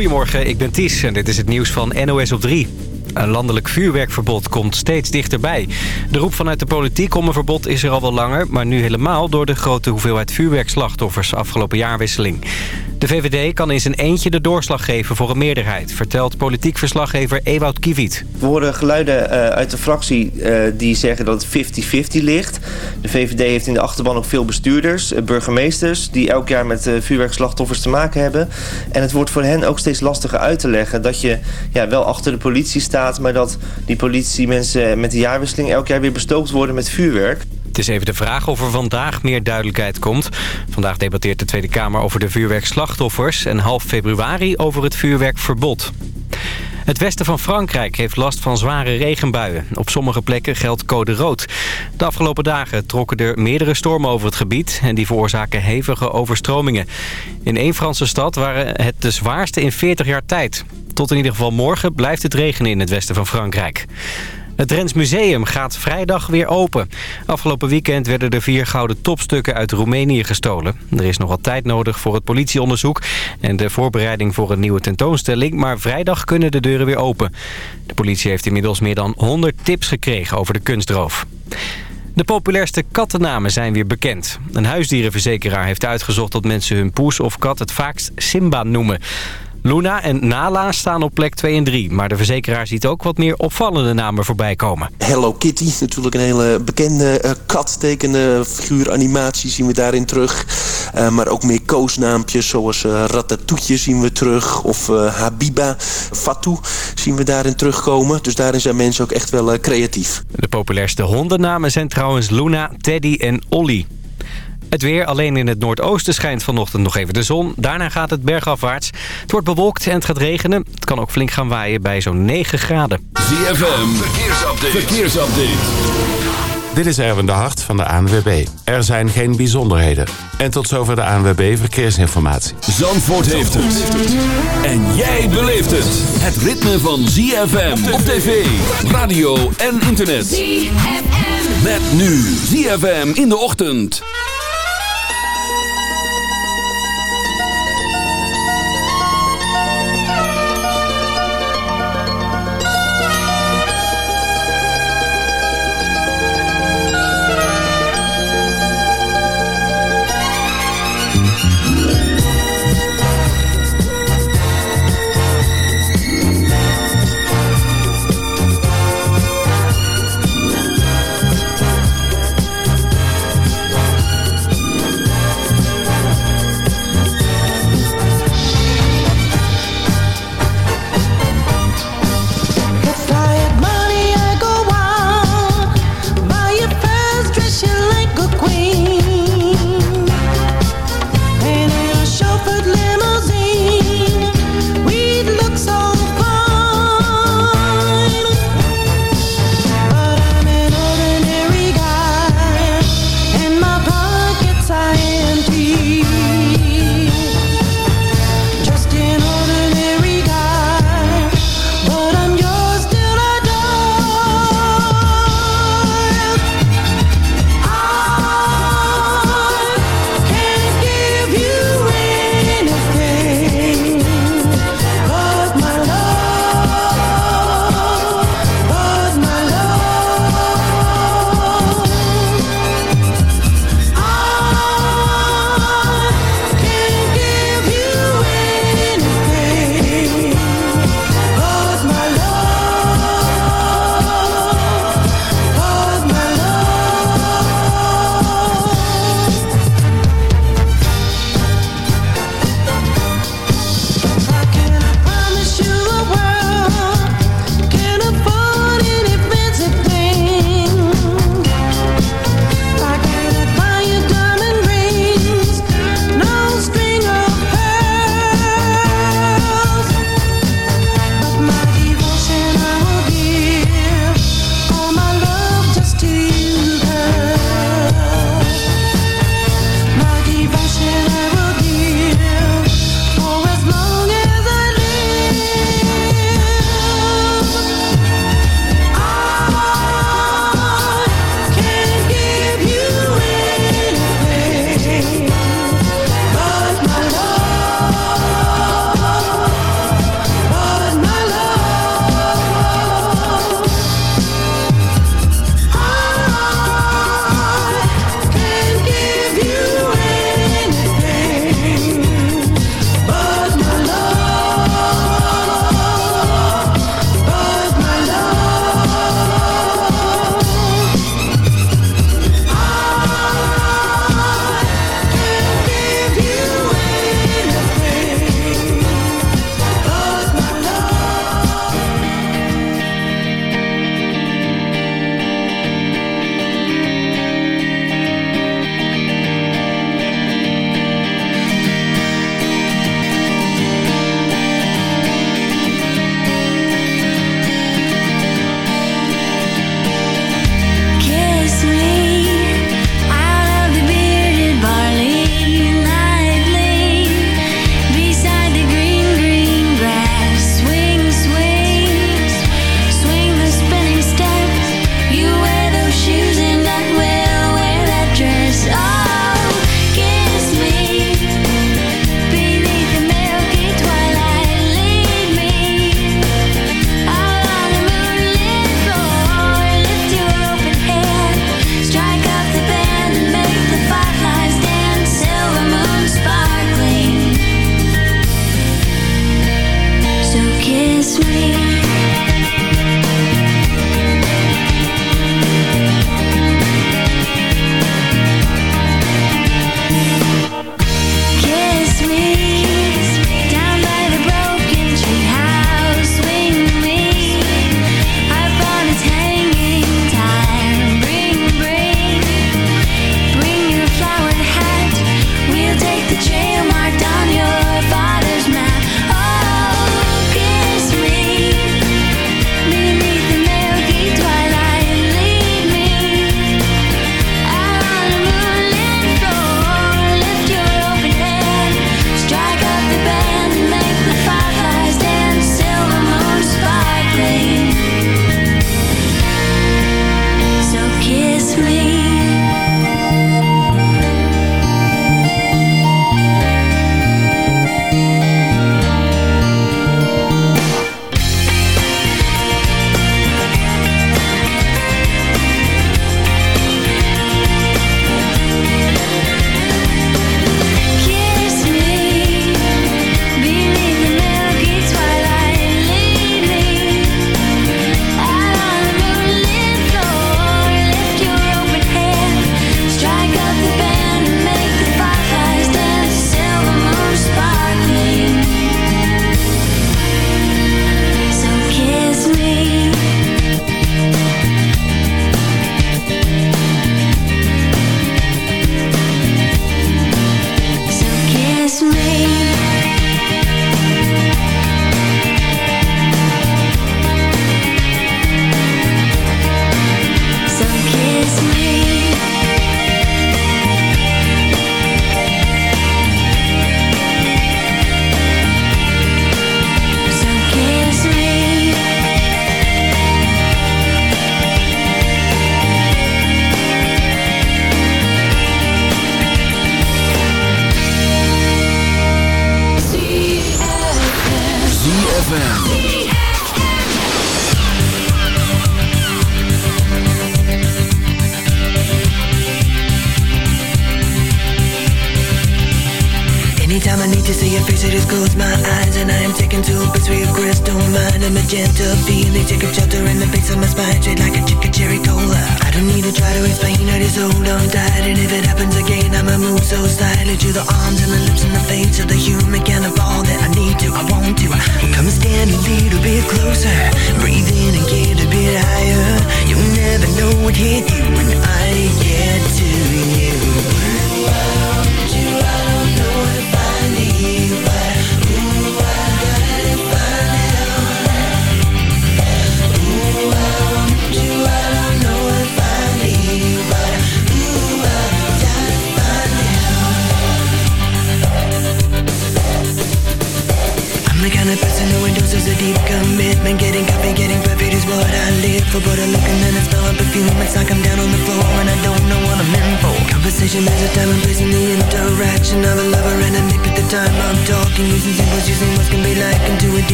Goedemorgen, ik ben Ties en dit is het nieuws van NOS op 3. Een landelijk vuurwerkverbod komt steeds dichterbij. De roep vanuit de politiek om een verbod is er al wel langer... maar nu helemaal door de grote hoeveelheid vuurwerkslachtoffers afgelopen jaarwisseling. De VVD kan in zijn eentje de doorslag geven voor een meerderheid... vertelt politiek verslaggever Ewout Kiviet. We horen geluiden uh, uit de fractie uh, die zeggen dat het 50-50 ligt. De VVD heeft in de achterban ook veel bestuurders, uh, burgemeesters... die elk jaar met vuurwerkslachtoffers te maken hebben. En het wordt voor hen ook steeds lastiger uit te leggen... dat je ja, wel achter de politie staat... maar dat die politiemensen met de jaarwisseling elk jaar weer bestookt worden met vuurwerk. Het is even de vraag of er vandaag meer duidelijkheid komt. Vandaag debatteert de Tweede Kamer over de vuurwerkslachtoffers... en half februari over het vuurwerkverbod. Het westen van Frankrijk heeft last van zware regenbuien. Op sommige plekken geldt code rood. De afgelopen dagen trokken er meerdere stormen over het gebied... en die veroorzaken hevige overstromingen. In één Franse stad waren het de zwaarste in 40 jaar tijd. Tot in ieder geval morgen blijft het regenen in het westen van Frankrijk. Het Drents Museum gaat vrijdag weer open. Afgelopen weekend werden er vier gouden topstukken uit Roemenië gestolen. Er is nog wat tijd nodig voor het politieonderzoek en de voorbereiding voor een nieuwe tentoonstelling. Maar vrijdag kunnen de deuren weer open. De politie heeft inmiddels meer dan 100 tips gekregen over de kunstroof. De populairste kattennamen zijn weer bekend. Een huisdierenverzekeraar heeft uitgezocht dat mensen hun poes of kat het vaakst Simba noemen. Luna en Nala staan op plek 2 en 3. Maar de verzekeraar ziet ook wat meer opvallende namen voorbij komen. Hello Kitty, natuurlijk een hele bekende uh, kattekende figuuranimatie zien we daarin terug. Uh, maar ook meer koosnaampjes zoals uh, Ratatouille zien we terug. Of Habiba, Fatou zien we daarin terugkomen. Dus daarin zijn mensen ook echt wel creatief. De populairste hondennamen zijn trouwens Luna, Teddy en Olly. Het weer, alleen in het noordoosten schijnt vanochtend nog even de zon. Daarna gaat het bergafwaarts. Het wordt bewolkt en het gaat regenen. Het kan ook flink gaan waaien bij zo'n 9 graden. ZFM, verkeersupdate. verkeersupdate. Dit is Erwin de Hart van de ANWB. Er zijn geen bijzonderheden. En tot zover de ANWB Verkeersinformatie. Zandvoort heeft het. En jij beleeft het. Het ritme van ZFM op tv, radio en internet. ZFM. Met nu ZFM in de ochtend.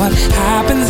what happens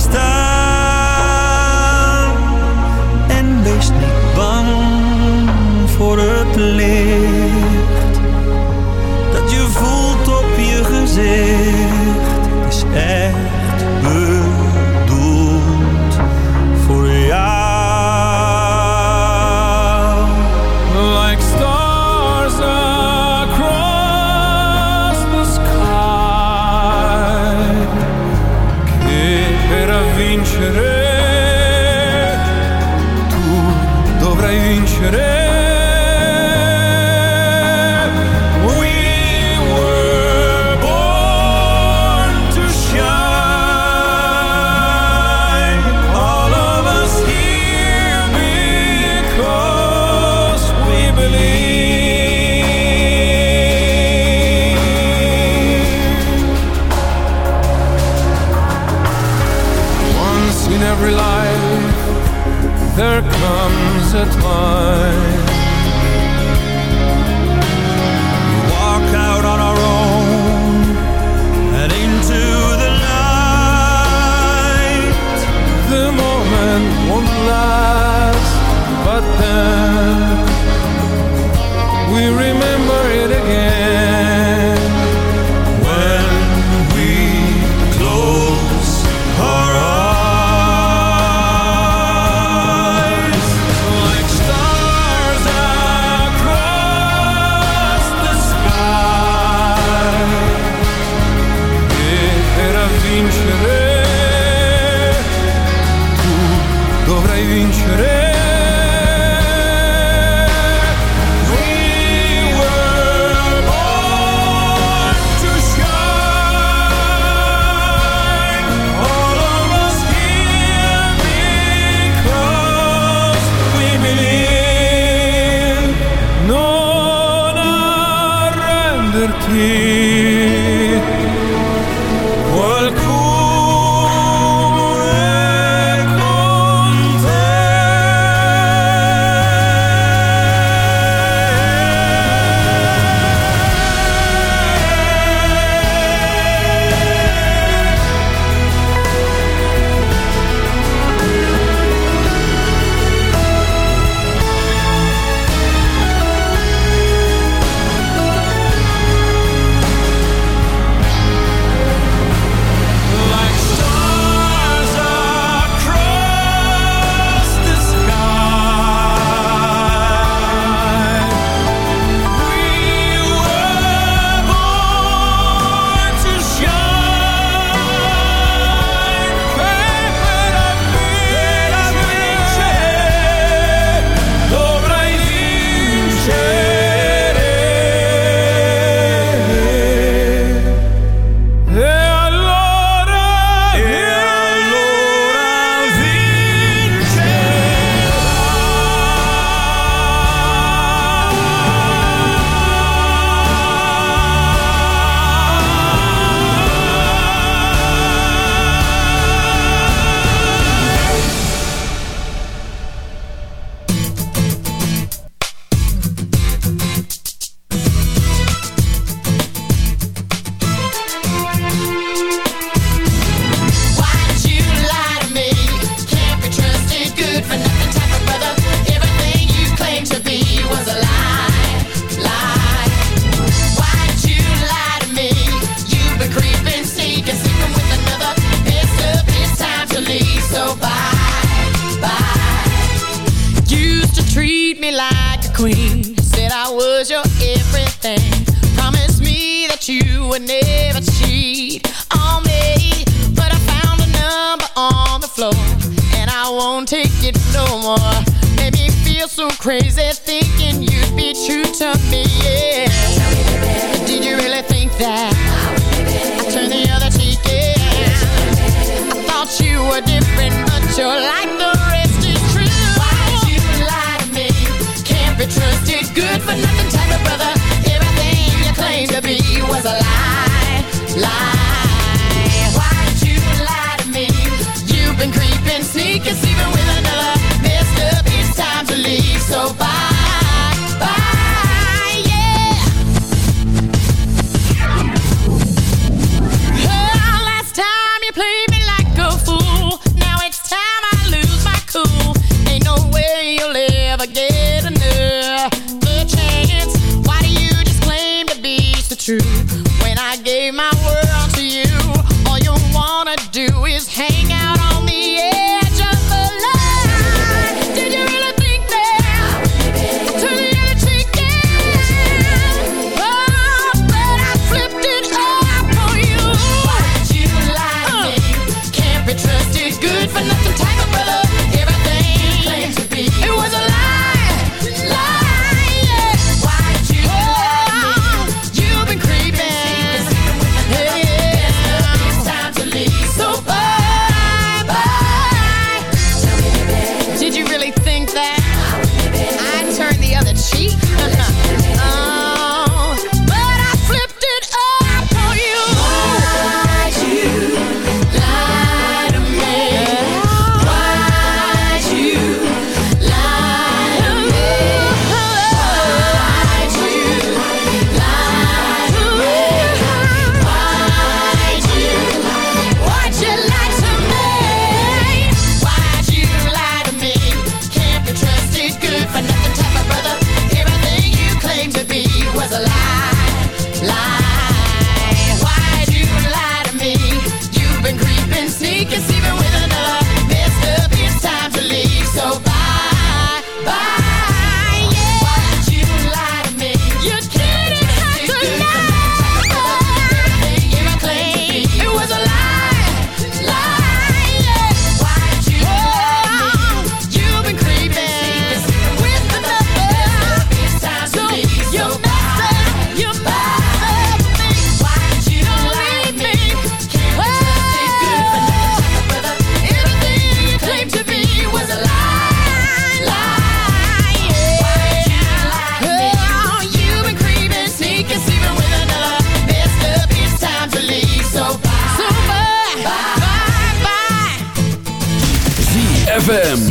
ZFM.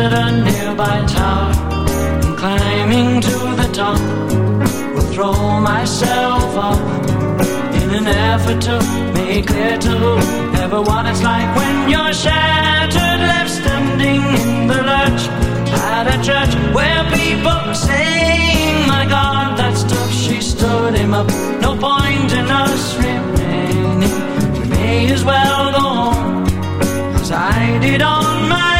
at a nearby tower and climbing to the top. Will throw myself up in an effort to make clear to everyone it's like when you're shattered left standing in the lurch at a church where people are saying my god that stuff she stood him up. No point in us remaining. We may as well go on as I did on my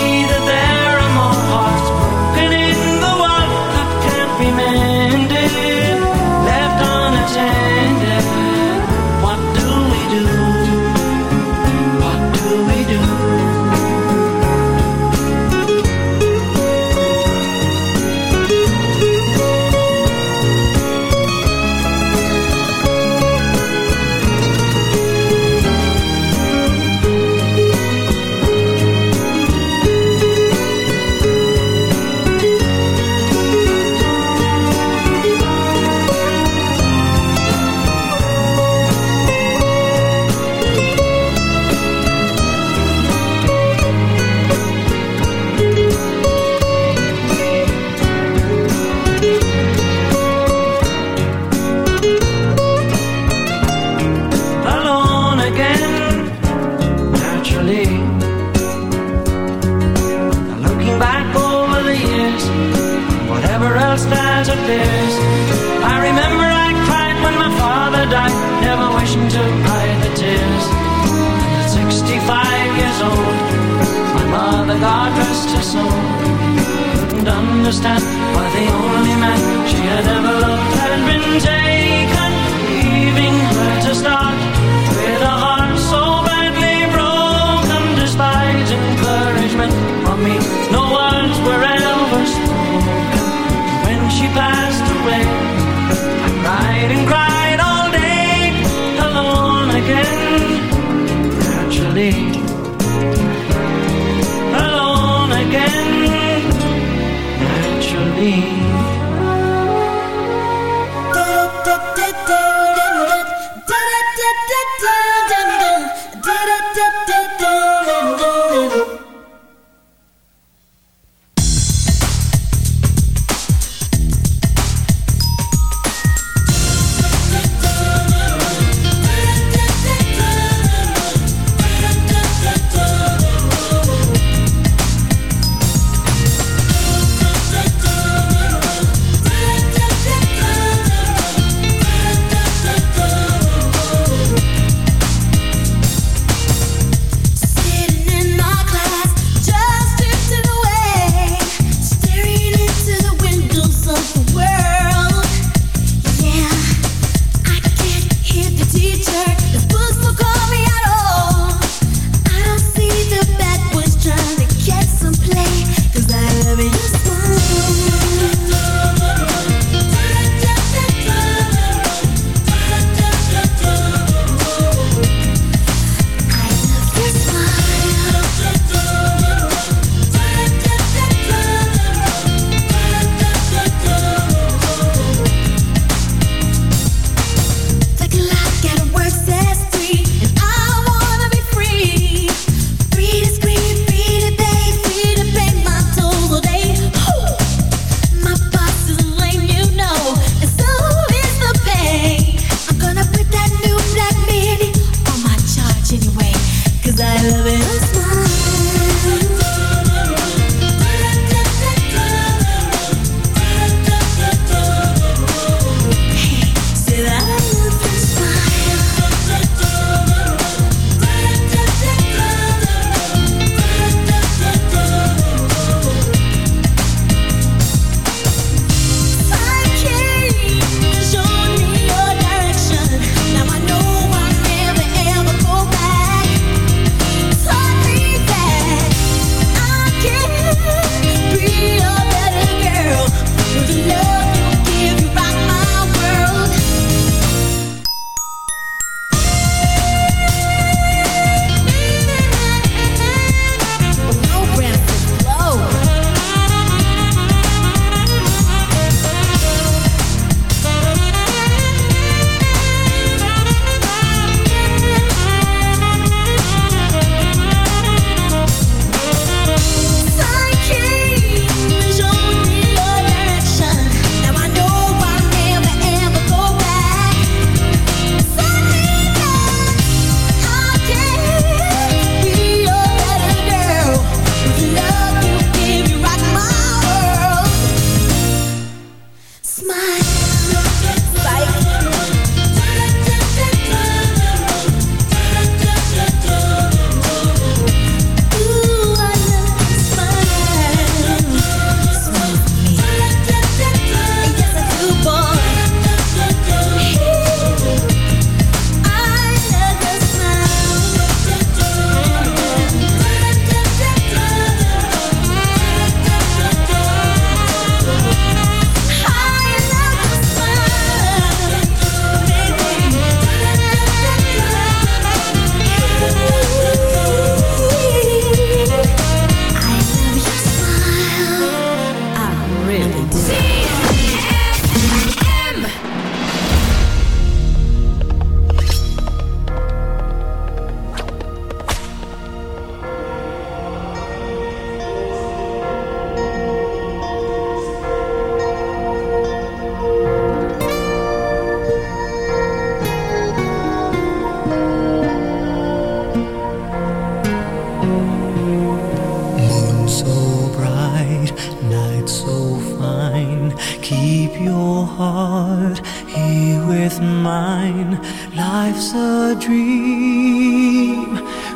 heart, he with mine. Life's a dream,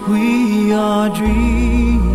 we are dreaming.